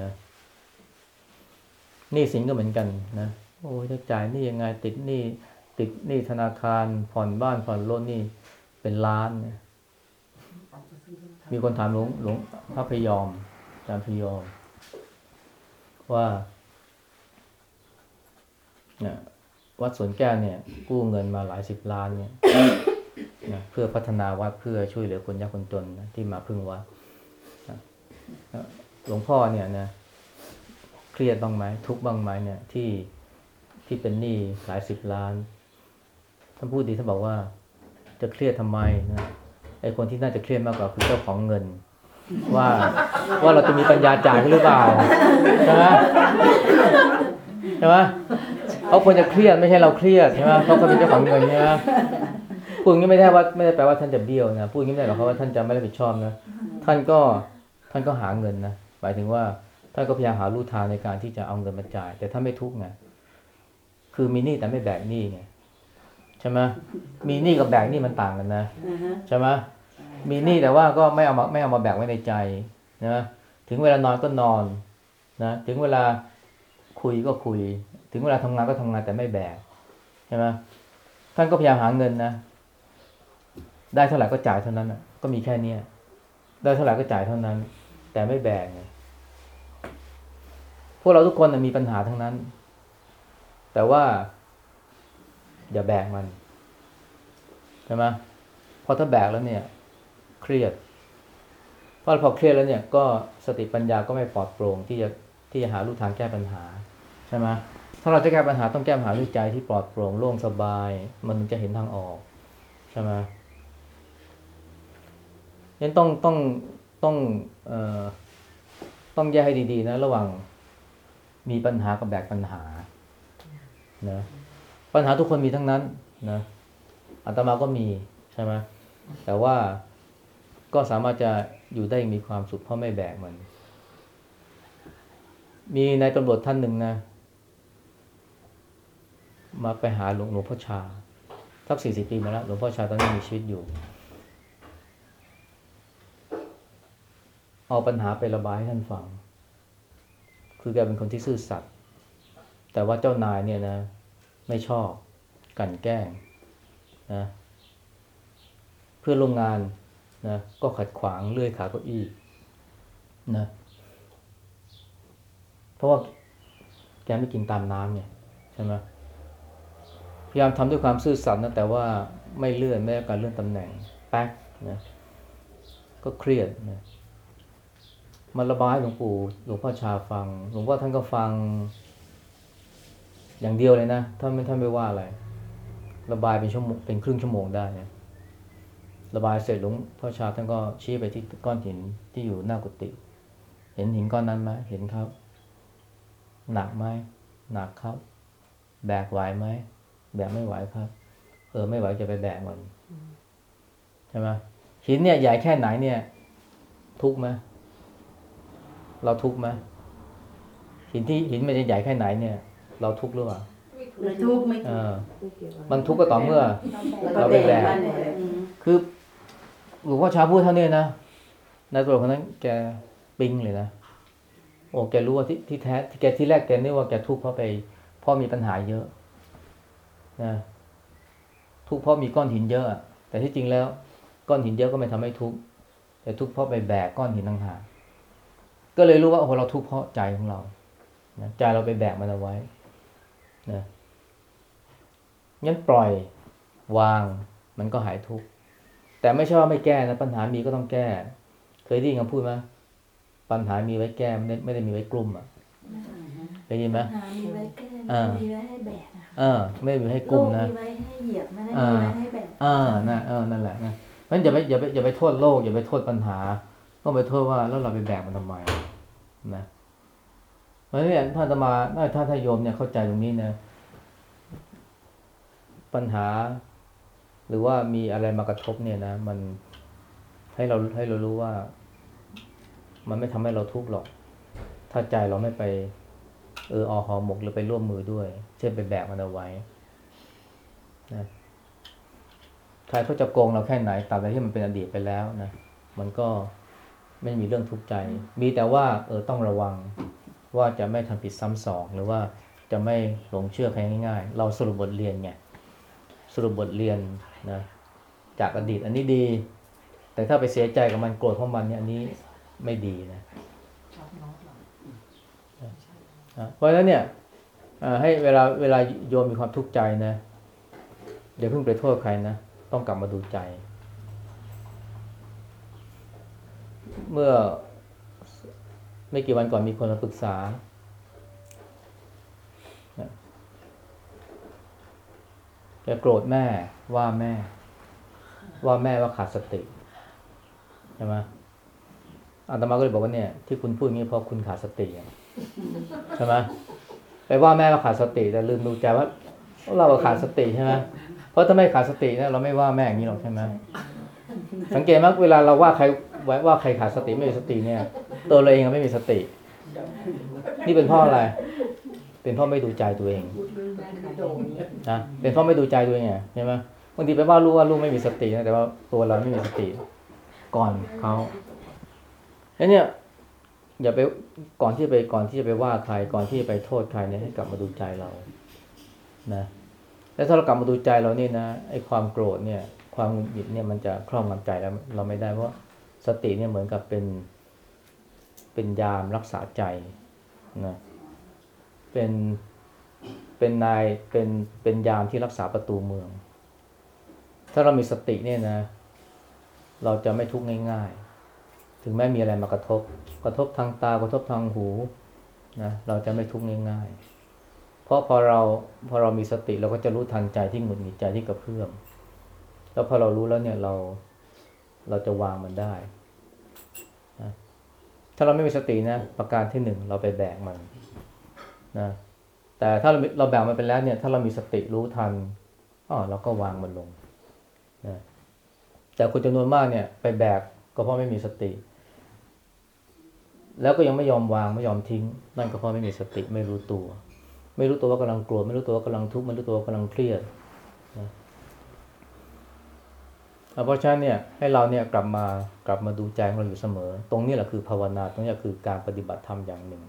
นะหนี้สินก็เหมือนกันนะโอ้ยจะจ่ายหนี้ยังไงติดหนี้ติดหนี้ธนาคารผ่อนบ้านผ่อนรถนี่เป็นล้านนี่ยมีคนถามหลวงหลวงพระพยอมอาจารย์พยอม ว่านี่ยวัดสวนแก้วเนี่ย กู้เงินมาหลายสิบล้านเนี่ยนะเพื่อพัฒนาวัดเพื่อช่วยเหลือคนยากคนจนนะที่มาพึ่งวัดนะ หลวงพ่อเนี่ยนะเครียดบ้างไหมทุกบ้างไหมเนี่ยที่ที่เป็นหนี้หลายสิบล้านท่านพูดดีท่านบอกว่า จะเครียดทำไมนะไอคนที่น่าจะเครียดมากกว่าคือเจ้าของเงิน ว่าว่าเราจะมีปัญญาจ่ายหรือเปล่าใช่ไหมใช่ไหมเขาควรจะเครียดไม่ใช่เราเครียดใช่ไหมเพราะเขาเป็นเจ้าของเงินใช่ไหมพูดงี้ไม่ได้ว่าไม่ได้แปลว่าท่านจะเบี้ยวนะพูดงี้ไม่ได้หรอกครับว่าท่านจะไม่รับผิดชอบนะท่านก็ท่านก็หาเงินนะ มายถึงว่าท่านก็พยายามหาลู่ทางในการที่จะเอาเงินมาจ่าย แต่ท่านไม่ทุกข์ไงคือมีหนี้แต่ไม่แบกหนี้ไงใช่ไหมมีหนี้กับแบกหนี้มันต่างกันนะใช่ไหมมีหนี้แต่ว่าก็ไม่เอามาไม่เอามาแบกไว้ในใจนะถึงเวลานอนก็นอนนะถึงเวลาคุยก็คุย ถึงเวลาทำงานก็ทำงานแต่ไม่แบกใช่ไหมท่านก็พยายามหาเงินนะได้เท่าไหร่ก็จ่ายเท่านั้นอะก็มีแค่เนี้ยได้เท่าไหร่ก็จ่ายเท่านั้น แต่ไม่แบ่งไง พวกเราทุกคนมีปัญหาทั้งนั้น แต่ว่า อย่าแบกมันใช่ไหมเพราะถ้าแบกแล้วเนี่ย เครียดเพราะพอเครียดแล้วเนี่ยก็สติปัญญาก็ไม่ปลอดโปร่งที่จะที่จะหาลู่ทางแก้ปัญหาใช่ไหมถ้าเราจะแก้ปัญหาต้องแก้ปัญหาด้วยใจที่ปลอดโปร่งโล่งสบาย มันถึงจะเห็นทางออกใช่ไหมยังต้องต้องต้องเอ่อต้องแยกให้ดีๆนะ ระหว่าง มีปัญหากับแบกปัญหานะปัญหาทุกคนมีทั้งนั้นนะอาตมาก็มีใช่ไหมแต่ว่าก็สามารถจะอยู่ได้อย่างมีความสุขเพราะไม่แบกมัน มีนายตำรวจท่านหนึ่งนะ มาไปหาหลวงหลวงพ่อชาสักสี่สิบปีมาแล้วหลวงพ่อชาตอนนี้มีชีวิตอยู่ เอาปัญหาไประบายให้ท่านฟัง คือแกเป็นคนที่ซื่อสัตย์แต่ว่าเจ้านายเนี่ยนะ ไม่ชอบกลันแกล้งนะเพื่อนร่วมงานนะก็ขัดขวางเลื่อยขาเก้าอี้นะเพราะว่าแกไม่กินตามน้ำเนี่ยใช่ไหมพยายามทำด้วยความซื่อสัตย์นะแต่ว่าไม่เลื่อนไม่ได้การเลื่อนตำแหน่งแป๊กนะก็เครียดนะ มันระบายหลวงปู่หลวงพ่อชาฟัง หลวงพ่อท่านก็ฟัง อย่างเดียวเลยนะท่านไม่ท่านไม่ว่าอะไร ระบายเป็นชั่วโมงเป็นครึ่งชั่วโมงได้นะระบายเสร็จหลวงพ่อชาท่านก็ชี้ไปที่ก้อนหินที่อยู่หน้ากุฏิเห็นหินก้อนนั้นไหมเห็นครับ หนักไหมหนักครับ แบกไหวไหมแบกไม่ไหวครับ เออไม่ไหวจะไปแบกมันใช่ไหมหินเนี่ยใหญ่แค่ไหนเนี่ย ทุกข์ไหม เราทุกข์ไหมหินที่หินมันจะใหญ่แค่ไหนเนี่ย เราทุกข์หรือเปล่าไม่ทุกข์ไม่เอทุกข์อไม่เกี่ยวกับมันทุกข์ก็ต่อเมื่อ เราแบกเราไปแบกมันเนี่ยอืมคือหลวงพ่อชาพูดเท่านี้นะนายตำรวจคนนั้นแกปิงเลยนะโอ้แกรู้ว่าที่ที่แท้ที่แกที่แรกแกนึกว่าแกทุกข์เพราะไปเพราะมีปัญหาเยอะนะทุกข์เพราะมีก้อนหินเยอะอะแต่ที่จริงแล้ว ก้อนหินเยอะก็ไม่ทำให้ทุกข์แต่ทุกข์เพราะไปแบกก้อนหินต่างหาก ก็เลยรู้ว่าโอ้โหเราทุกข์เพราะใจของเรานะใจเราไปแบกมันเอาไว้นะงั้นปล่อยวางมันก็หายทุกข์แต่ไม่ใช่ว่าไม่แก้นะปัญหามีก็ต้องแก้ เคยได้ยินคำพูดไหมปัญหามีไว้แก้ไม่ได้ไม่ได้มีไว้กลุ่มอะเคยได้ยินไหมปัญหามีไว้แก้อ่าไม่มีไว้ให้แบกนะคะเออไม่ได้มีให้กโลลุ่มกนะมีไว้ให้เหยียบไม่ได้อ่ามีไว้ให้แบกอ่านะเออนั่นแหละนะเพราะฉะนั้นอย่าไปอย่าไปอย่าไปโทษโลกอย่าไปโทษปัญหา ก็ไปโทษว่าแล้วเราไปแบกมันทำไมนะเพราะฉะนั้นเนี่ยถ้าอาตมาถ้าถ้าโยมเนี่ยเข้าใจตรงนี้นะ ปัญหา หรือว่ามีอะไรมากระทบเนี่ยนะ มันให้เราให้เรารู้ว่า มันไม่ทำให้เราทุกข์หรอก ถ้าใจเราไม่ไปเอออหอหมกหรือไปร่วมมือด้วย เช่นไปแบกมันเอาไว้นะใครเขาจะโกงเราแค่ไหนตราบใดที่มันเป็นอดีตไปแล้วนะ มันก็ ไม่มีเรื่องทุกข์ใจ มีแต่ว่าเออต้องระวังว่าจะไม่ทำผิดซ้ำสองหรือว่าจะไม่หลงเชื่อใครง่าย ๆ เราสรุปบทเรียนไงสรุปบทเรียนนะจากอดีตอันนี้ดี แต่ถ้าไปเสียใจกับมันโกรธเพราะมันเนี่ยอันนี้ไม่ดีนะเพราะฉะนั้นเนี่ยให้เวลาเวลาโยมมีความทุกข์ใจนะอย่าเพิ่งไปโทษใครนะ ต้องกลับมาดูใจ เมื่อไม่กี่วันก่อนมีคนมาปรึกษานะแกโกรธแม่ว่าแม่ ว่าแม่ว่าขาดสติใช่ไหมอาตมาก็เลยบอกว่าเนี่ยที่คุณพูดอย่างนี้เพราะคุณขาดสติใช่ไหมไปว่าแม่ว่าขาดสติ แต่ลืมดูใจว่า เราขาดสติใช่ไหมเพราะถ้าไม่ขาดสติเนี่ยเราไม่ว่าแม่อย่างนี้หรอกใช่ไหมสังเกตไหมเวลาเราว่าใคร ว่าใครขาดสติไม่มีสติเนี่ย ตัวเราเองก็ไม่มีสติ นี่เป็นพราะอะไร เป็นพราะไม่ดูใจตัวเองนะเป็นพราะไม่ดูใจตัวเองไงใช่ไหมบางทีไปว่าลูกว่าลูกไม่มีสตินะแต่ว่าตัวเราไม่มีสติ ก่อนเขาแล้วเนี่ย อย่าไปก่อนที่ไปก่อนที่จะไปว่าใครก่อนที่จะไปโทษใครเนี่ยให้กลับมาดูใจเรา นะแล้วถ้าเรากลับมาดูใจเราเนี่ยนะไอ้ความโกรธเนี่ย ความหงุดหงิดเนี่ยมันจะครอบงำใจเราเราไม่ได้เพราะ สติเนี่ยเหมือนกับเป็นเป็นยามรักษาใจนะเป็นเป็นนายเป็นเป็นยามที่รักษาประตูเมือง ถ้าเรามีสติเนี่ยนะ เราจะไม่ทุกข์ง่าย ๆ ถึงแม้มีอะไรมากระทบ กระทบทางตากระทบทางหูนะเราจะไม่ทุกข์ง่ายๆ เพราะพอเราพอเรามีสติเราก็จะรู้ทันใจที่หงุดหงิดใจที่กระเพื่อมแล้วพอเรารู้แล้วเนี่ยเรา เราจะวางมันได้นะถ้าเราไม่มีสตินะ ประการที่หนึ่งเราไปแบกมันนะแต่ถ้าเราเราแบกมันไปแล้วเนี่ย ถ้าเรามีสติรู้ทันอ๋อเราก็วางมันลงนะแต่คนจำนวนมากเนี่ย ไปแบกก็เพราะไม่มีสติ แล้วก็ยังไม่ยอมวางไม่ยอมทิ้ง นั่นก็เพราะไม่มีสติไม่รู้ตัว ไม่รู้ตัวว่ากำลังกลัว ไม่รู้ตัวว่ากำลังทุกข์ไม่รู้ตัวว่ากำลังเครียดนะ เพราะฉะนั้นเนี่ยให้เราเนี่ยกลับมากลับมาดูใจของเราอยู่เสมอ ตรงนี้แหละคือภาวนาตรงนี้คือการปฏิบัติธรรมอย่างหนึ่ง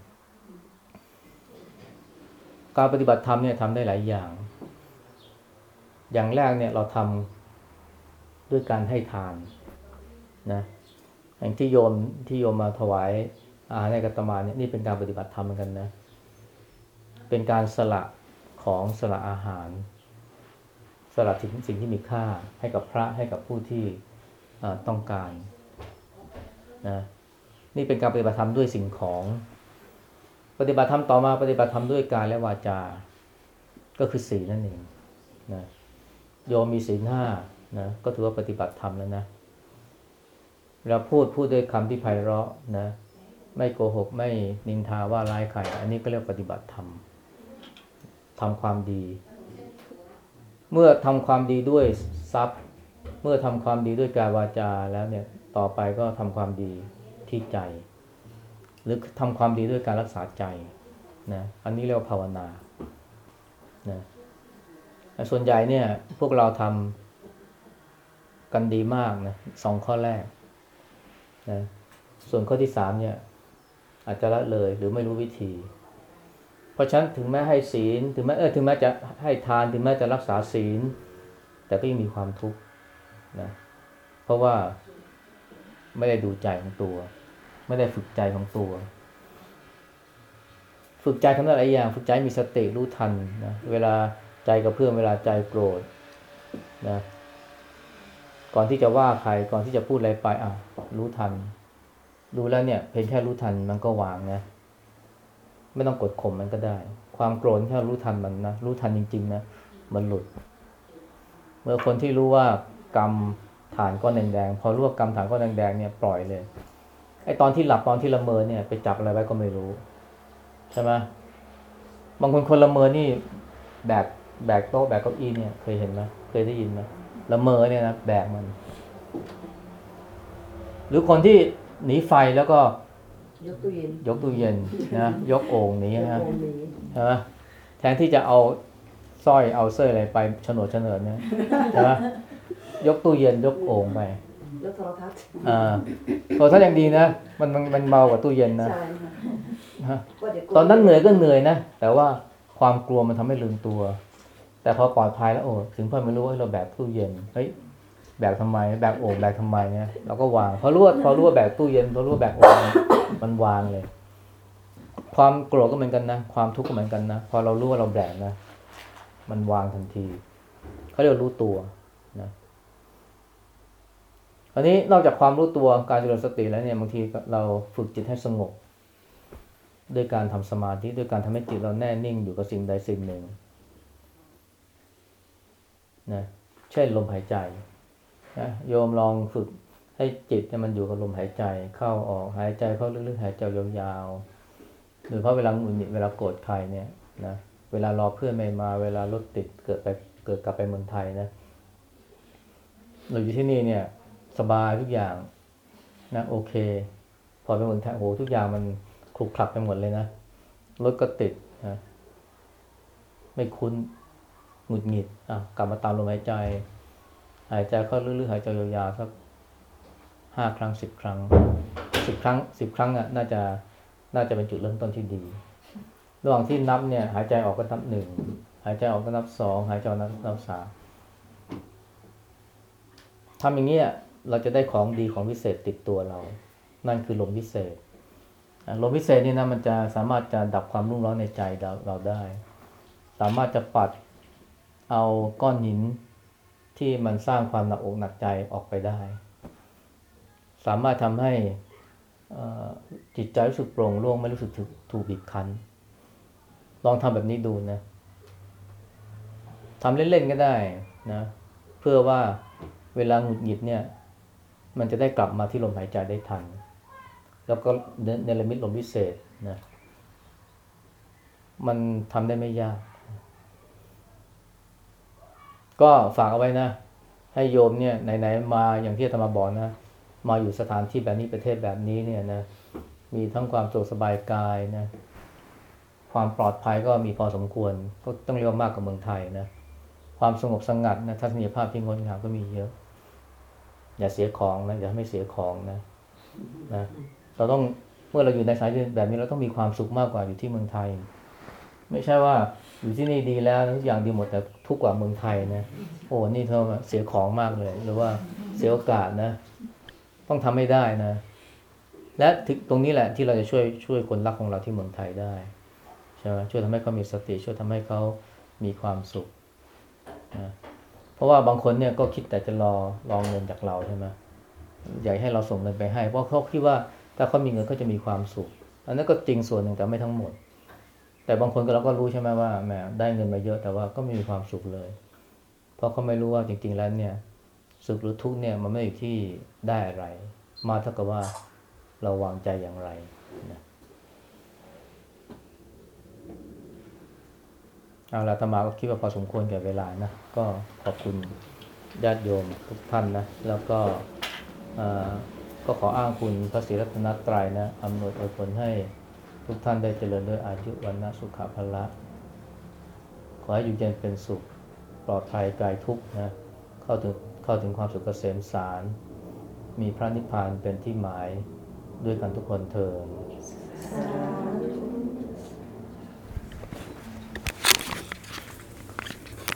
การปฏิบัติธรรมเนี่ยทำได้หลายอย่าง อย่างแรกเนี่ยเราทำด้วยการให้ทานนะอย่างที่โยมที่โยมมาถวายอาหารในกัตมาเนี่ยนี่เป็นการปฏิบัติธรรมเหมือนกันนะ เป็นการสละของสละอาหาร สละสิ่งสิ่งที่มีค่าให้กับพระให้กับผู้ที่ต้องการนะนี่เป็นการปฏิบัติธรรมด้วยสิ่งของ ปฏิบัติธรรมต่อมาปฏิบัติธรรมด้วยกายและวาจา ก็คือศีลนั่นเองนะโยมมีศีลห้านะก็ถือว่าปฏิบัติธรรมแล้วนะเราพูดพูดด้วยคำที่ไพเราะนะไม่โกหกไม่นินทาว่าร้ายใครอันนี้ก็เรียกปฏิบัติธรรมทำความดี เมื่อทำความดีด้วยทรัพย์ เมื่อทำความดีด้วยกายวาจาแล้วเนี่ยต่อไปก็ทำความดีที่ใจ หรือทำความดีด้วยการรักษาใจนะอันนี้เรียกว่าภาวนานะส่วนใหญ่เนี่ยพวกเราทำกันดีมากนะสองข้อแรกนะส่วนข้อที่สามเนี่ยอาจจะละเลยหรือไม่รู้วิธี เพราะฉะนั้นถึงแม้ให้ศีล ถึงแม้เออถึงแม้จะให้ทานถึงแม้จะรักษาศีล แต่ก็ยังมีความทุกข์นะเพราะว่าไม่ได้ดูใจของตัว ไม่ได้ฝึกใจของตัว ฝึกใจทำได้หลายอย่าง ฝึกใจมีสติรู้ทันนะเวลาใจกระเพื่อมเวลาใจโกรธนะก่อนที่จะว่าใครก่อนที่จะพูดอะไรไปอะรู้ทัน รู้แล้วเนี่ย เพียงแค่รู้ทันมันก็วางนะ ไม่ต้องกดข่มมันก็ได้ ความโกรธแค่รู้ทันมันนะ รู้ทันจริง ๆ นะ มันหลุด เมื่อคนที่รู้ว่ากรรมฐานก้อนแดงๆ พอรู้ว่ากรรมฐานก้อนแดงๆเนี่ยปล่อยเลย ไอตอนที่หลับตอนที่ละเมอเนี่ย ไปจับอะไรไว้ก็ไม่รู้ ใช่ไหมบางคนคนละเมอนี่แบกแบกโต๊ะแบกเก้าอี้เนี่ยเคยเห็นไหมเคยได้ยินไหมละเมอเนี่ยนะแบกมัน หรือคนที่หนีไฟแล้วก็ ยกตู้เย็นยกตู้เย็นนะยกโอ่งหนี้ยกนะโอนนี้ใช่ไหมแทนที่จะเอาสร้อยเอาเสื้ออะไรไปโฉนดโฉนดเนี่ยใช่ไหมยกตู้เย็นยกโอ่งไปยกโทรทัศน์อ่าโทรทัศน์ยังดีนะมันมันมันเบากว่าตู้เย็นนะใช่ค่ะฮะก็เดี๋ยวตอนนั้นเหนื่อยก็เหนื่อยนะแต่ว่าความกลัวมันทำให้ลืมตัว แต่พอปลอดภัยแล้วโอ้ถึงพ่อไม่รู้ว่าเราแบกตู้เย็นเฮ้ยแบกทำไมแบกโอ่งแบกทำไมเนี่ยเราก็วางพอรู้ว่าพอรู้ว่าแบกตู้เย็นพอรู้ว่าแบกโอ่ง มันวางเลย ความโกรธก็เหมือนกันนะ ความทุกข์ก็เหมือนกันนะ พอเรารู้ว่าเราแบกนะ มันวางทันทีเขาเรียกรู้ตัวนะคราวนี้นอกจากความรู้ตัวการเจริญสติแล้วเนี่ยบางทีเราฝึกจิตให้สงบด้วยการทำสมาธิด้วยการทำให้จิตเราแน่นิ่งอยู่กับสิ่งใดสิ่งหนึ่งนะเช่นลมหายใจนะโยมลองฝึก ให้จิตเนี่ยมันอยู่กับลมหายใจเข้าออกหายใจเข้าลึกๆหายใจยาวๆโดยเฉพาะเวลาหงุดหงิดเวลาโกรธใครเนี่ยนะเวลารอเพื่อนไม่มาเวลารถติดเกิดไปเกิดกลับไปเมืองไทยนะเราอยู่ที่นี่เนี่ย สบายทุกอย่างนะโอเค พอไปเมืองไทยโอ้โหทุกอย่างมันคลุกคลักไปหมดเลยนะรถก็ติดนะไม่คุ้นหงุดหงิดอะกลับมาตามลมหายใจ หายใจเข้าลึกๆหายใจยาวๆสัก ห้าครั้งสิบครั้งสิบครั้งสิบครั้งอะน่าจะน่าจะเป็นจุดเริ่มต้นที่ดี ระหว่างที่นับเนี่ย หายใจออกก็นับหนึ่งหายใจออกก็นับสองหายใจออกนับนับสามทำอย่างเงี้ยเราจะได้ของดีของวิเศษติดตัวเรา นั่นคือลมวิเศษลมพิเศษนี่นะมันจะสามารถจะดับความรุ่มร้อนในใจเราเราได้ สามารถจะปัดเอาก้อนหินที่มันสร้างความหนักอกหนักใจออกไปได้ สามารถทำให้จิตใจรู้สึกโปร่งโล่งไม่รู้สึกถูกถูกบีบคั้น ลองทำแบบนี้ดูนะทำเล่นๆก็ได้นะเพื่อว่าเวลาหงุดหงิดเนี่ย มันจะได้กลับมาที่ลมหายใจได้ทัน แล้วก็เนรมิตลมพิเศษนะมันทำได้ไม่ยาก ก็ฝากเอาไว้นะ ให้โยมเนี่ยไหนๆมาอย่างที่อาตมาบอกนะ มาอยู่สถานที่แบบนี้ประเทศแบบนี้เนี่ยนะมีทั้งความสุขสบายกายนะความปลอดภัยก็มีพอสมควรก็ต้องเรียกว่ามากกว่าเมืองไทยนะความสงบสงัดนะทัศนียภาพที่งดงามก็มีเยอะ อย่าเสียของนะอย่าไม่เสียของนะนะเราต้องเมื่อเราอยู่ในสายแบบนี้เราต้องมีความสุขมากกว่าอยู่ที่เมืองไทย ไม่ใช่ว่าอยู่ที่นี่ดีแล้วทุกอย่างดีหมดแต่ทุกกว่าเมืองไทยนะโอ้นี่เธอเสียของมากเลย หรือว่าเสียโอกาสนะ ต้องทำให้ได้นะ และถึงตรงนี้แหละที่เราจะช่วยช่วยคนรักของเราที่เมืองไทยได้ใช่ไหมช่วยทำให้เขามีสติ ช่วยทำให้เขามีความสุขนะเพราะว่าบางคนเนี่ยก็คิดแต่จะรอรองเงินจากเราใช่ไหมอยากให้เราส่งเงินไปให้ เพราะเขาคิดว่าถ้าเขามีเงินก็จะมีความสุข อันนั้นก็จริงส่วนหนึ่งแต่ไม่ทั้งหมด แต่บางคนก็เราก็รู้ใช่ไหมว่าแหมได้เงินมาเยอะแต่ว่าก็ไม่มีความสุขเลย เพราะเขาไม่รู้ว่าจริง ๆ แล้วเนี่ย สุขหรือทุกข์เนี่ยมันไม่อยู่ที่ได้อะไร มาเท่ากับว่าเราวางใจอย่างไรนะเอาละตมาก็คิดว่าพอสมควรแก่เวลานะ ก็ขอบคุณญาติโยมทุกท่านนะ แล้วก็อ่อก็ขออ้างคุณพระศรีรัตนตรัยนะอำนวยอวยผลให้ทุกท่านได้เจริญด้วยอายุวันนะสุขภละ ขอให้อยู่เย็นเป็นสุข ปลอดภัยไกลทุกนะ เข้าถึง เข้าถึงความสุขเกษมสาร มีพระนิพพานเป็นที่หมายด้วยกันทุกคนเทอ